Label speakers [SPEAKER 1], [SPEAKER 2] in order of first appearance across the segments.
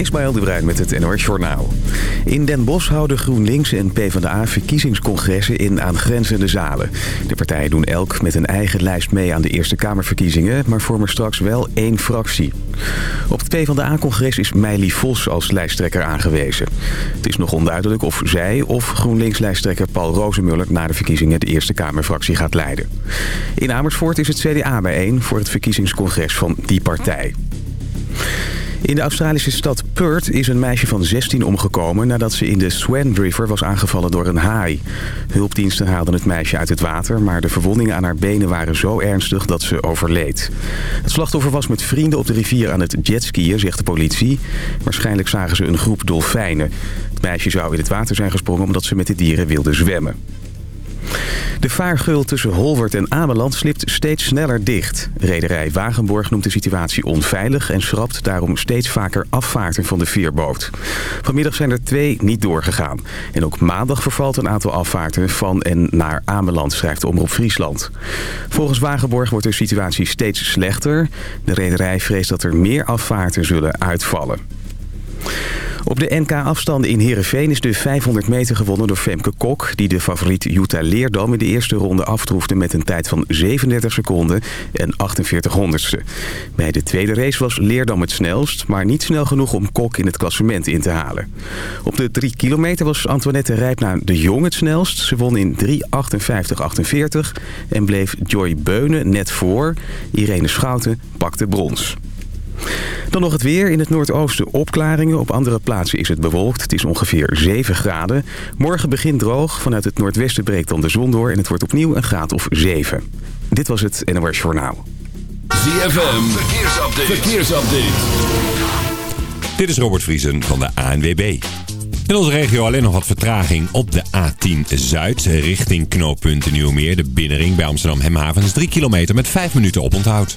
[SPEAKER 1] Ismaël de Bruin met het NOS Journaal. In Den Bosch houden GroenLinks en PvdA verkiezingscongressen in aangrenzende zalen. De partijen doen elk met een eigen lijst mee aan de Eerste Kamerverkiezingen... maar vormen straks wel één fractie. Op het PvdA-congres is Meili Vos als lijsttrekker aangewezen. Het is nog onduidelijk of zij of GroenLinks-lijsttrekker Paul Rozemuller... na de verkiezingen de Eerste Kamerfractie gaat leiden. In Amersfoort is het CDA bijeen voor het verkiezingscongres van die partij. In de Australische stad Perth is een meisje van 16 omgekomen... nadat ze in de Swan River was aangevallen door een haai. Hulpdiensten haalden het meisje uit het water... maar de verwondingen aan haar benen waren zo ernstig dat ze overleed. Het slachtoffer was met vrienden op de rivier aan het jetskiën, zegt de politie. Waarschijnlijk zagen ze een groep dolfijnen. Het meisje zou in het water zijn gesprongen omdat ze met de dieren wilde zwemmen. De vaargeul tussen Holwert en Ameland slipt steeds sneller dicht. Rederij Wagenborg noemt de situatie onveilig... en schrapt daarom steeds vaker afvaarten van de veerboot. Vanmiddag zijn er twee niet doorgegaan. En ook maandag vervalt een aantal afvaarten van en naar Ameland... schrijft Omroep Friesland. Volgens Wagenborg wordt de situatie steeds slechter. De rederij vreest dat er meer afvaarten zullen uitvallen. Op de NK-afstanden in Heerenveen is de 500 meter gewonnen door Femke Kok... die de favoriet Jutta Leerdam in de eerste ronde aftroefde... met een tijd van 37 seconden en 48 honderdste. Bij de tweede race was Leerdam het snelst... maar niet snel genoeg om Kok in het klassement in te halen. Op de 3 kilometer was Antoinette Rijpna de Jong het snelst. Ze won in 3.58.48 en bleef Joy Beunen net voor. Irene Schouten pakte brons. Dan nog het weer. In het noordoosten opklaringen. Op andere plaatsen is het bewolkt. Het is ongeveer 7 graden. Morgen begint droog. Vanuit het noordwesten breekt dan de zon door. En het wordt opnieuw een graad of 7. Dit was het NOS Journaal.
[SPEAKER 2] ZFM. Verkeersupdate. Verkeersupdate.
[SPEAKER 3] Dit is Robert Vriesen van de ANWB. In onze regio alleen nog wat vertraging op de A10 Zuid richting knooppunt Nieuwmeer. De binnenring bij Amsterdam Hemhavens 3 kilometer met 5 minuten op onthoud.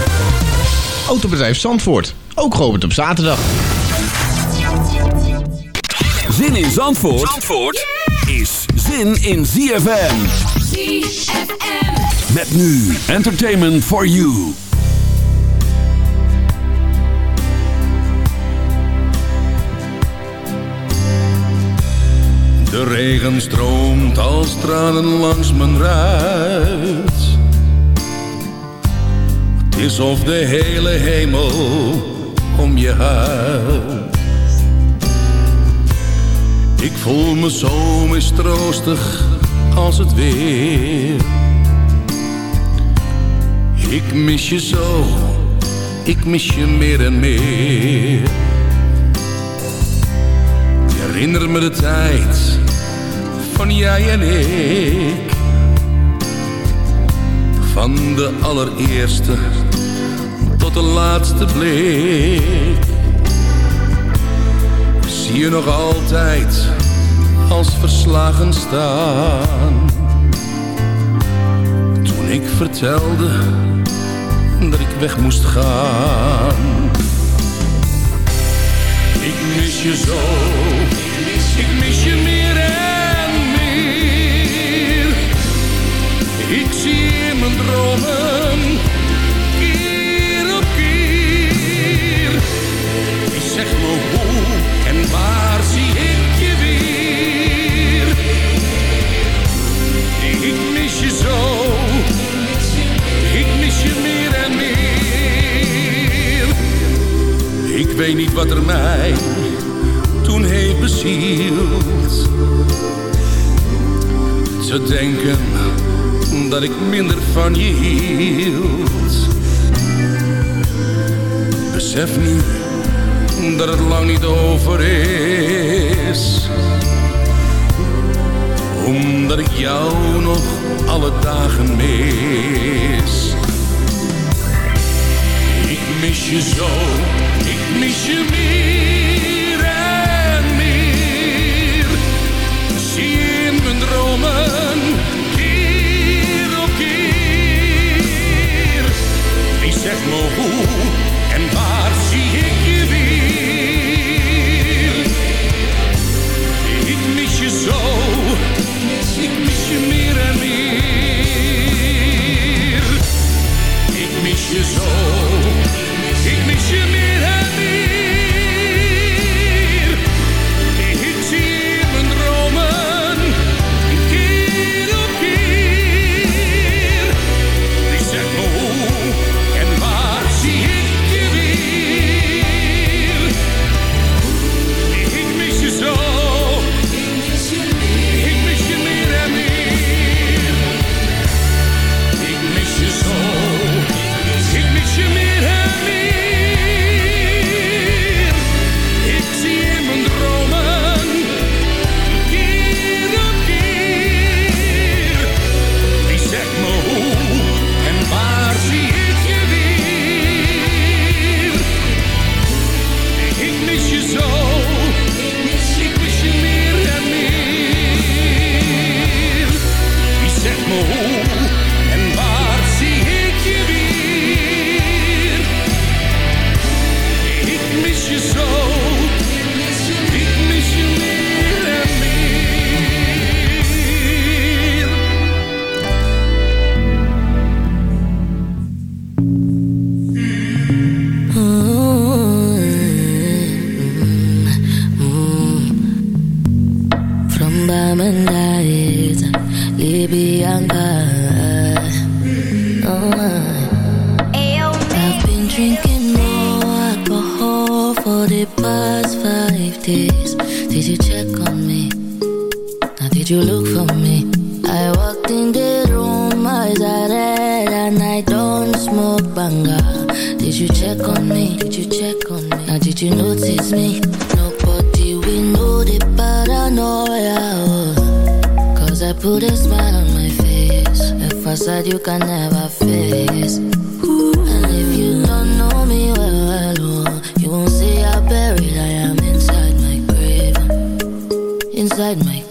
[SPEAKER 4] Autobedrijf Zandvoort. Ook geopend op zaterdag.
[SPEAKER 2] Zin in Zandvoort, Zandvoort is zin in ZFM.
[SPEAKER 5] ZFM.
[SPEAKER 2] Met nu Entertainment for You.
[SPEAKER 6] De regen stroomt als tranen langs mijn ruit. Is of de hele hemel om je huilt. Ik voel me zo mistroostig als het weer. Ik mis je zo, ik mis je meer en meer. Herinner me de tijd van jij en ik. Van de allereerste tot de laatste blik. Ik zie je nog altijd als verslagen staan. Toen ik vertelde dat ik weg moest gaan. Ik mis je zo, ik mis je meer en meer. Ik zie in mijn dromen, hoe en waar zie ik je weer. Ik mis je zo, ik mis je meer en meer. Ik weet niet wat er mij toen heeft bezield. Te denken dat ik minder van je hield. Besef nu dat het lang niet over is. Omdat ik jou nog alle dagen mis. Ik mis je zo, ik mis je meer
[SPEAKER 5] en meer. Zie je in mijn dromen, keer op keer. Wie zeg me hoe? inside my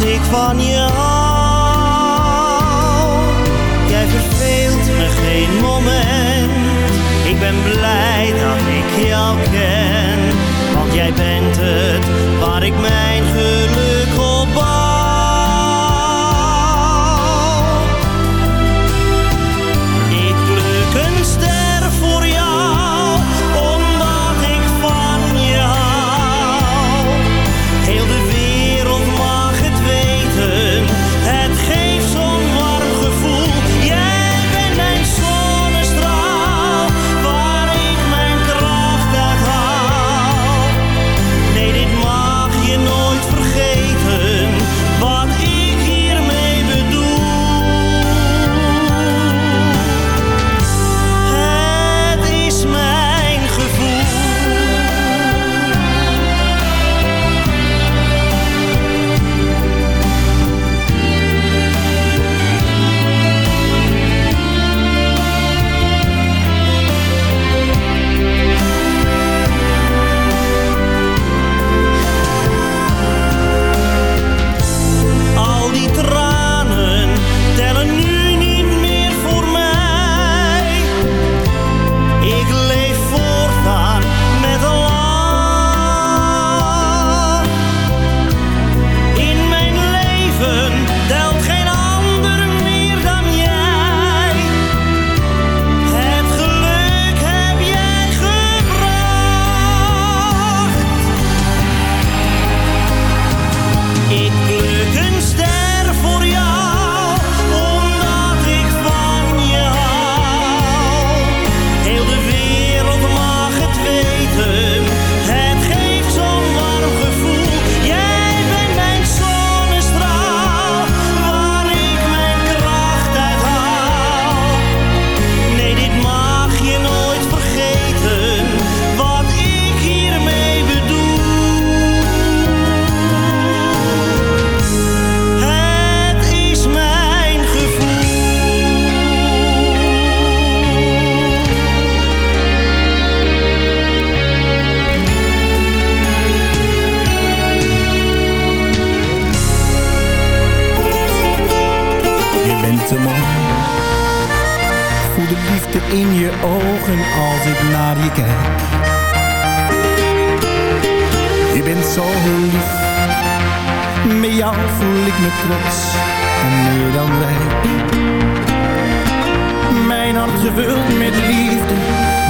[SPEAKER 7] ik van je hou. Jij verveelt me geen moment. Ik ben blij dat ik jou ken. Want jij bent het waar ik mijn je
[SPEAKER 8] ogen als ik naar je kijk. Je bent zo lief, met jou voel ik me trots en meer dan rijk. Mijn hart gevuld met liefde,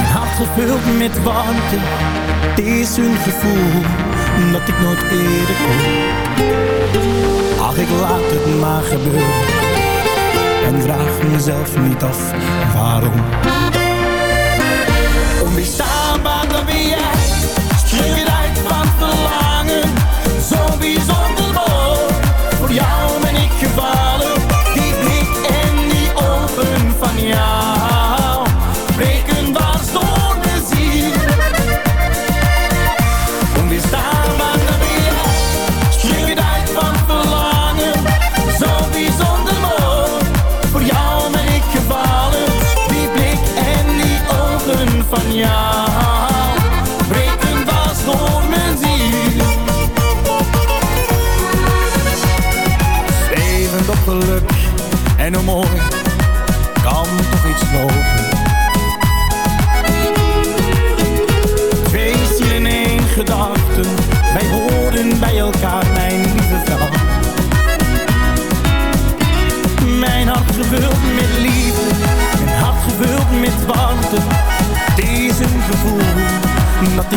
[SPEAKER 8] mijn hart gevuld met warmte. Het is een gevoel dat ik nooit eerder kon. Ach, ik laat het maar gebeuren en vraag mezelf niet af waarom. Onweerstaanbaar, dan ben jij, schrik het uit van verlangen. Zo bijzonder mooi, voor jou ben ik gevallen. Die blik en die ogen van jou,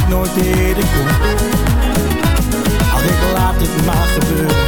[SPEAKER 8] nooit eerder kon. Ach, ik laat het maar gebeuren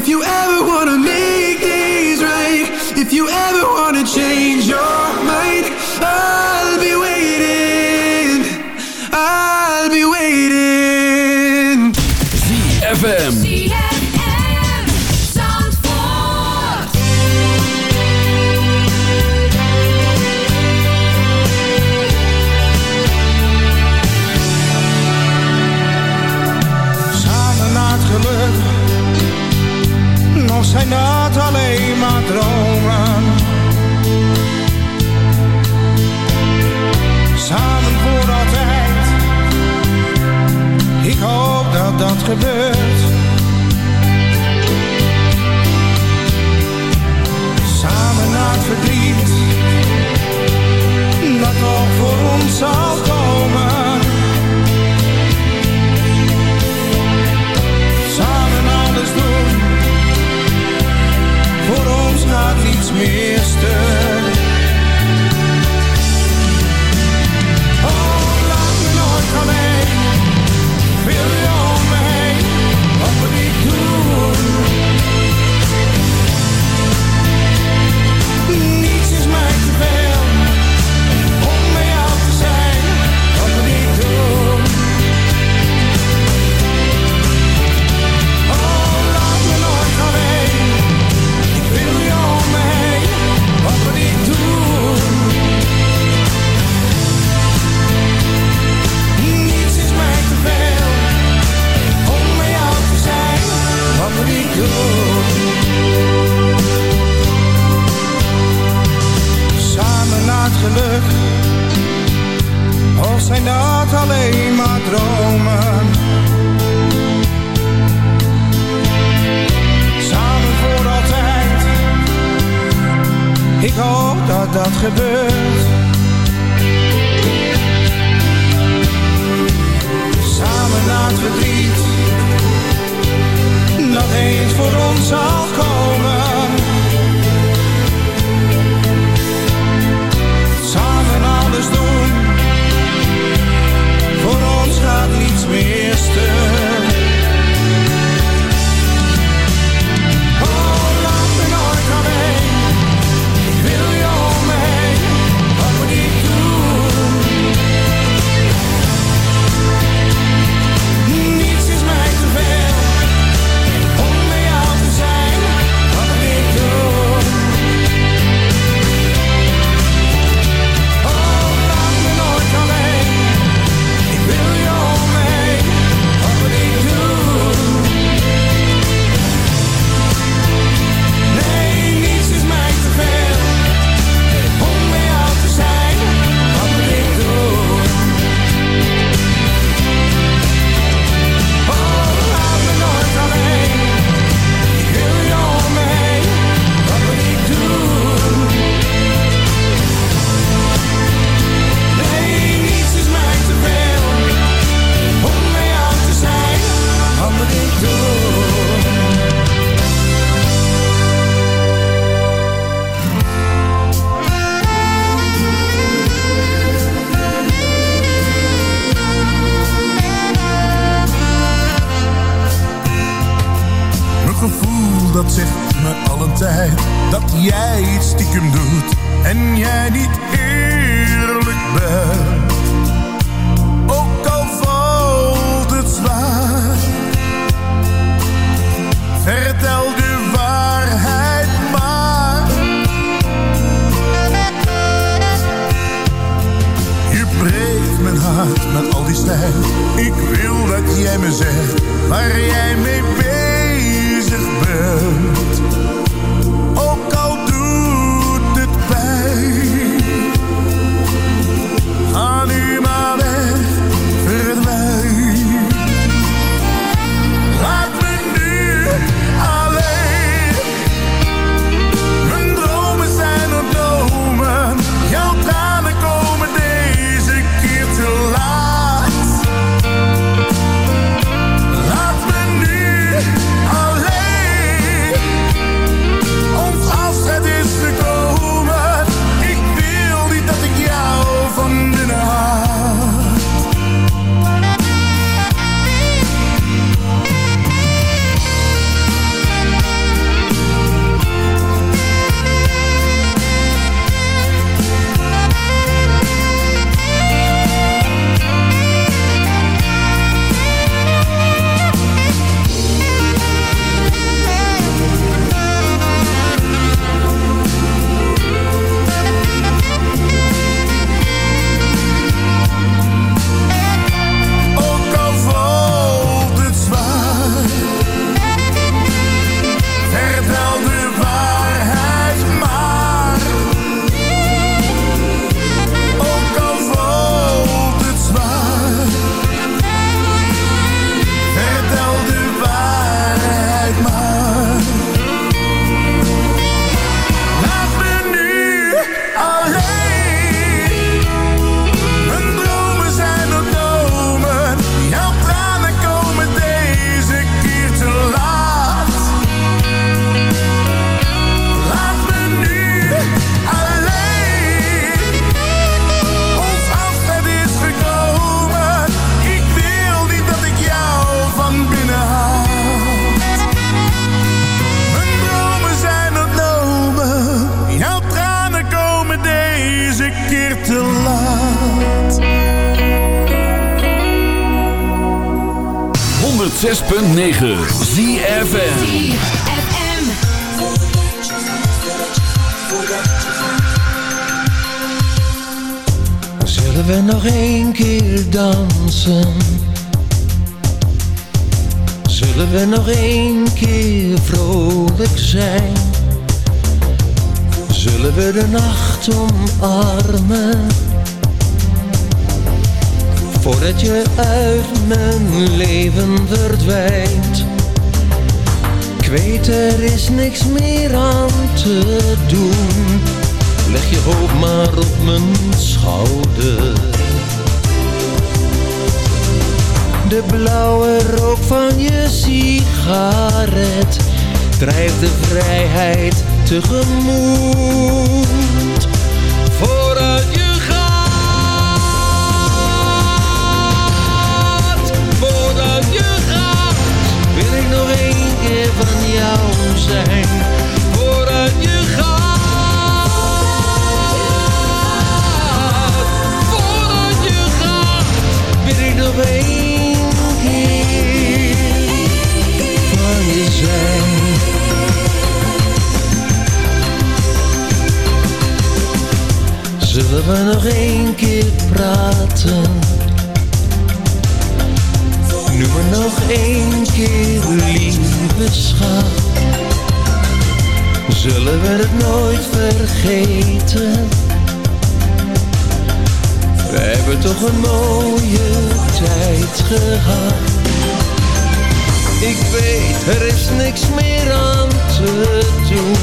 [SPEAKER 9] if you ever wanna
[SPEAKER 10] meet zijn dat alleen maar dromen. Samen voor altijd. Ik hoop dat dat gebeurt. Samen naar het verdriet Dat eens voor ons zal komen. als
[SPEAKER 11] gevoel dat zegt me al een tijd Dat jij iets stiekem doet En jij niet eerlijk bent. Ook al valt het zwaar Vertel de waarheid maar. Je breekt mijn hart met al die stijl Ik wil dat jij me zegt waar jij mee bent. Ook
[SPEAKER 12] niks meer aan te doen. Leg je hoofd maar op mijn schouder. De blauwe rook van je sigaret Drijft de vrijheid tegemoet. Vooruit zijn Zullen we het nooit vergeten? We hebben toch een mooie tijd gehad. Ik weet, er is niks meer aan te doen.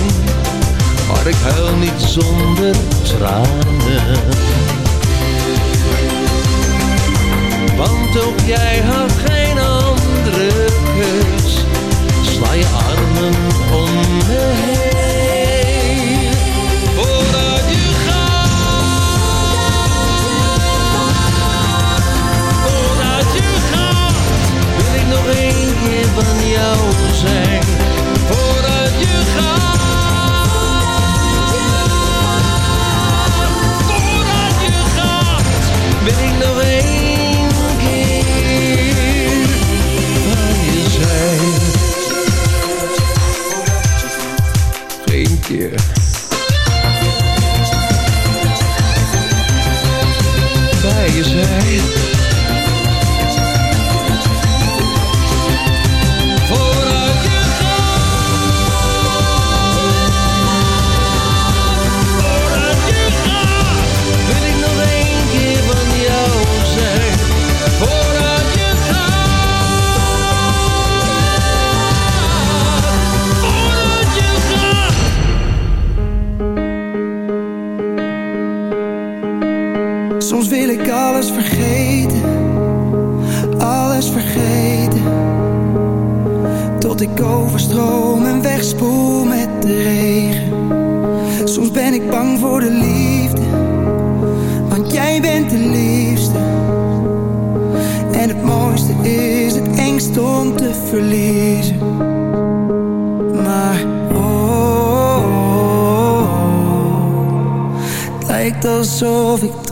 [SPEAKER 12] Maar ik huil niet zonder tranen. Want ook jij had geen andere keus. Sla je armen om me heen. Keer van jou zijn.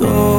[SPEAKER 10] Alsof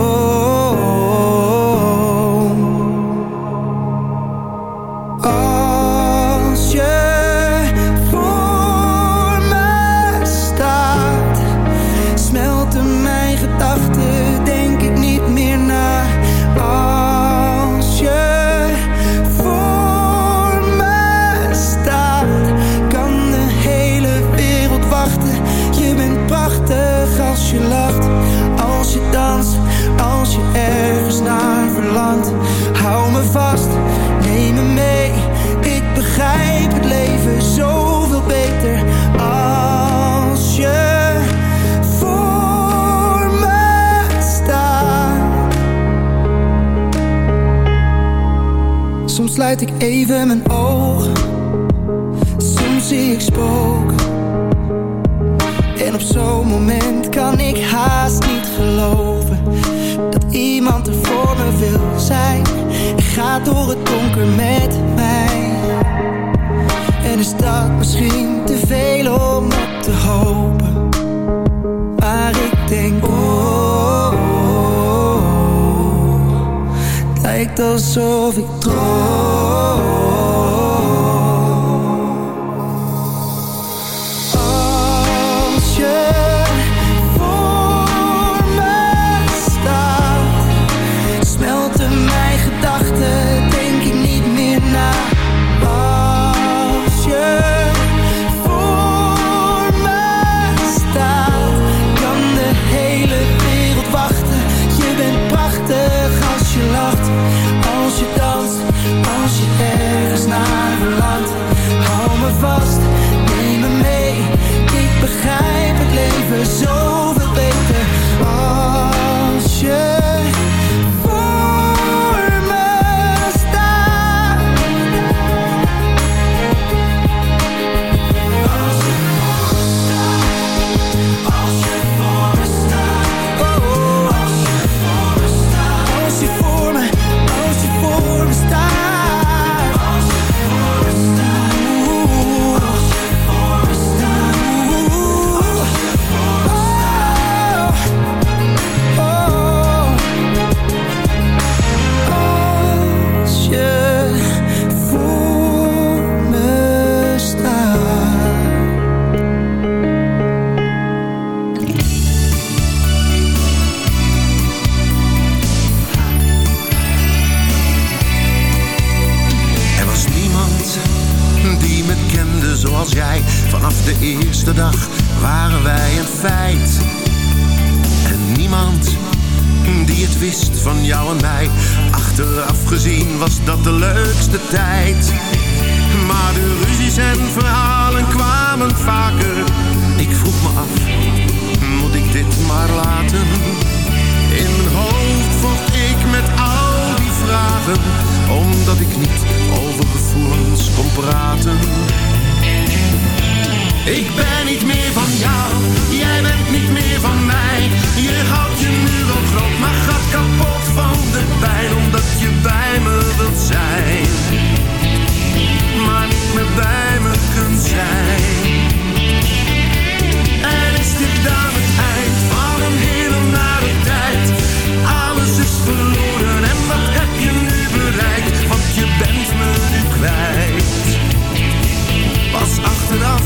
[SPEAKER 10] Is dat misschien te veel om op te hopen? Maar ik denk, oh, oh, oh het lijkt alsof ik droom.
[SPEAKER 13] Van jou en mij. Achteraf gezien was dat de leukste tijd. Maar de ruzies en verhalen kwamen vaker. Ik vroeg me af, moet ik dit maar laten? In mijn hoofd vocht ik met al die vragen, omdat ik niet over gevoelens kon praten. Ik ben niet meer van jou, jij bent niet meer van mij. Je houdt je nu wel groot, maar gaat kapot van de pijn, omdat je bij me wilt zijn. Maar niet meer bij me kunt zijn. En is dit dan het eind van een hele nare tijd? Alles is verloren en wat heb je nu bereikt? Want je bent me nu kwijt. Pas achteraf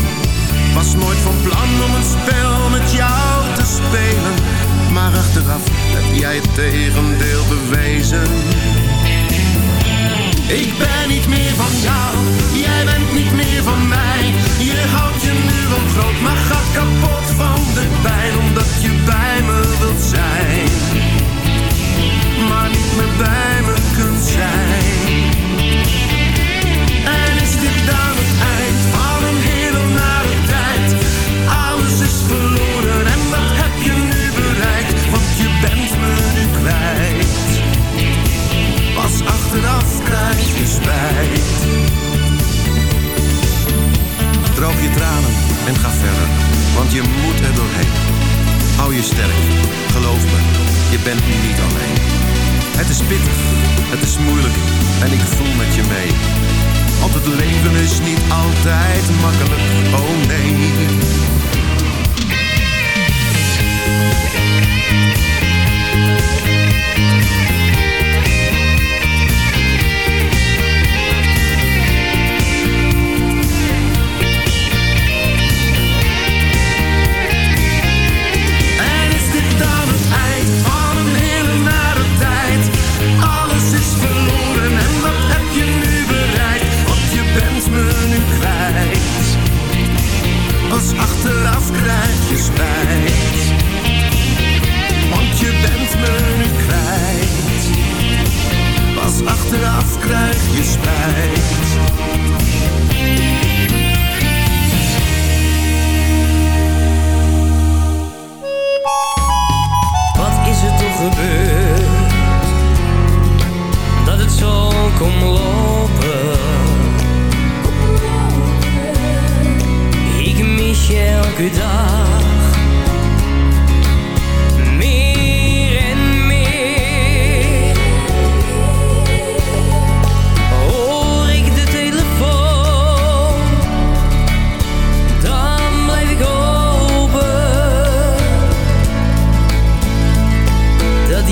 [SPEAKER 13] Was nooit van plan om een spel met jou te spelen. Maar achteraf heb jij het tegendeel bewezen. Ik ben niet meer van jou, jij bent niet meer van mij. Je houdt je nu wel groot, maar gaat kapot van de pijn. Omdat je bij me wilt zijn, maar niet meer bij me kunt zijn.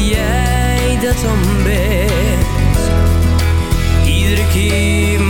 [SPEAKER 14] jij dat dan. Iedere keer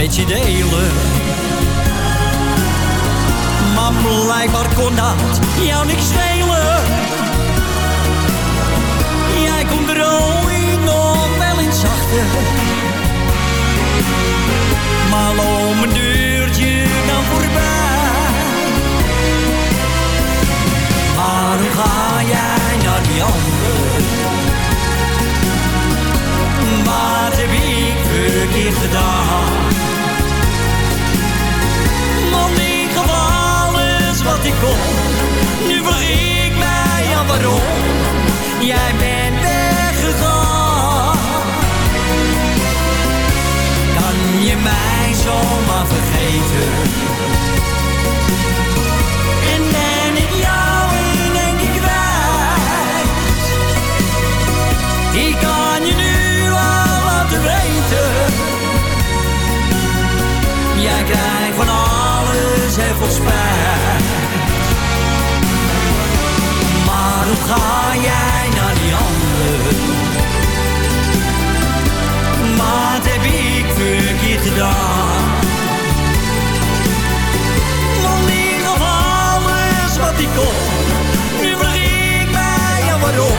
[SPEAKER 14] met je
[SPEAKER 15] delen. Maar blijkbaar kon dat jou niks schelen. Jij komt er ooit nog wel eens achter. Maar loop een deurtje dan voorbij. Waarom ga jij naar die ander? Wat heb ik verkeerd gedaan? Ik. Nu vraag ik mij af waarom. Jij bent weggegaan. Kan je mij zomaar vergeten? Ga jij naar die ander? Wat heb ik verkeerd gedaan? Want ik gaf alles wat ik kon. Nu vraag ik mij waarom.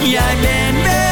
[SPEAKER 15] Jij bent weggegaan.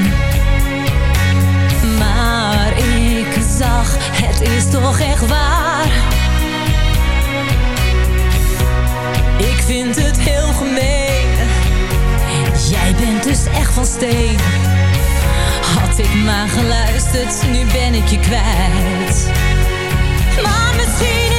[SPEAKER 14] Het is toch echt waar. Ik vind het heel gemeen. Jij bent dus echt van steen. Had ik maar geluisterd, nu ben ik je kwijt. Maar misschien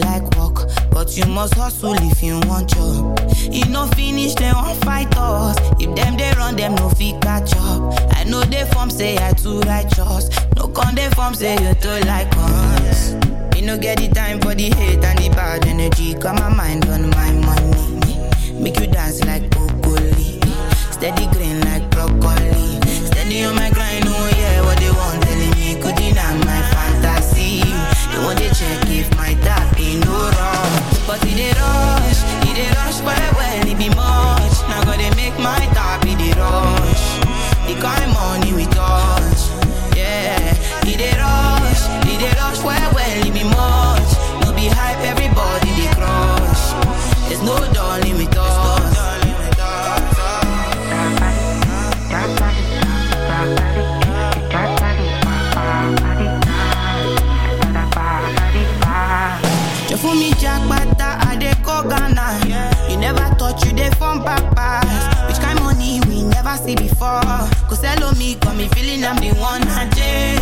[SPEAKER 16] like work but you must hustle if you want job. You no finish dem wan fight us. If them they run them no fit catch up. I know them form say i too righteous. No con them form say you too like us. You no get the time for the hate and the bad energy. Got my mind on my money. Make you dance like broccoli. Steady green like broccoli. Steady on my grind oh yeah what they want telling me. Good not my fantasy. They want to check if need it all. Cause hello me, got me feeling I'm the one. Ajay, Ajay,